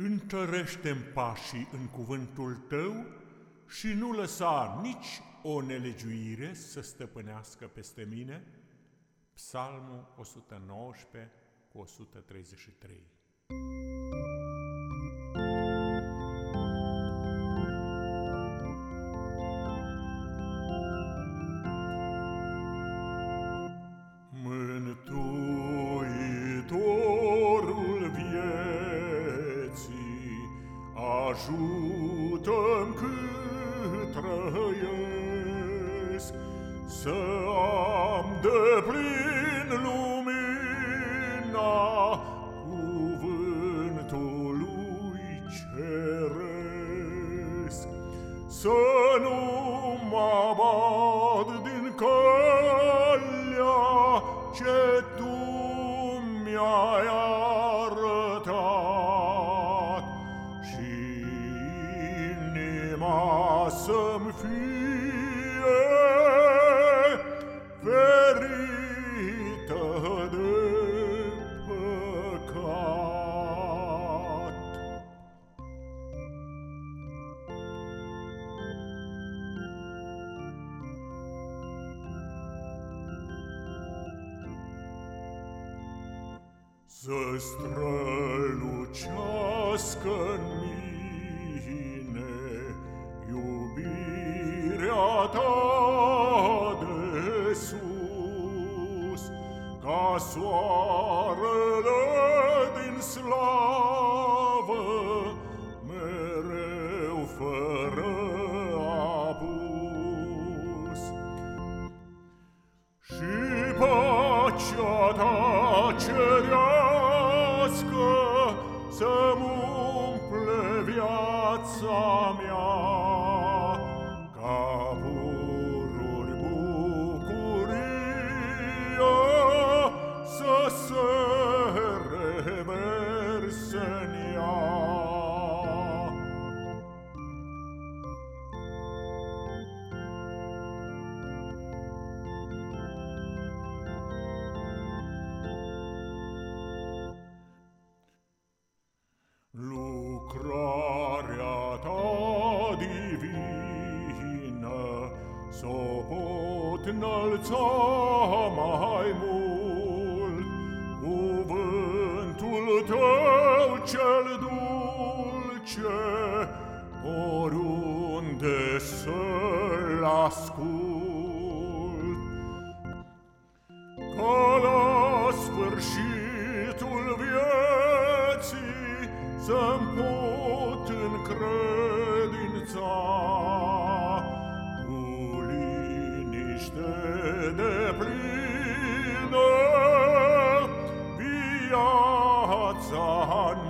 întărește pașii în cuvântul tău și nu lăsa nici o nelegiuire să stăpânească peste mine. Psalmul 119 cu 133 ajută-mi cât trăiesc Să am de plin lumina Cuvântului ceresc. Să nu mă bat din calea Ce tu mi-ai inima să-mi fie ferită de păcat. Să strălucească-n mine ta de sus, ca soarele din slavă, mereu fără apus. Și pacea ta cerească să-mi umple viața mea, S-o pot înălța mai mult Cuvântul tău cel dulce Oriunde să-l ascult. Ca la sfârșitul vieții să-mi plină viața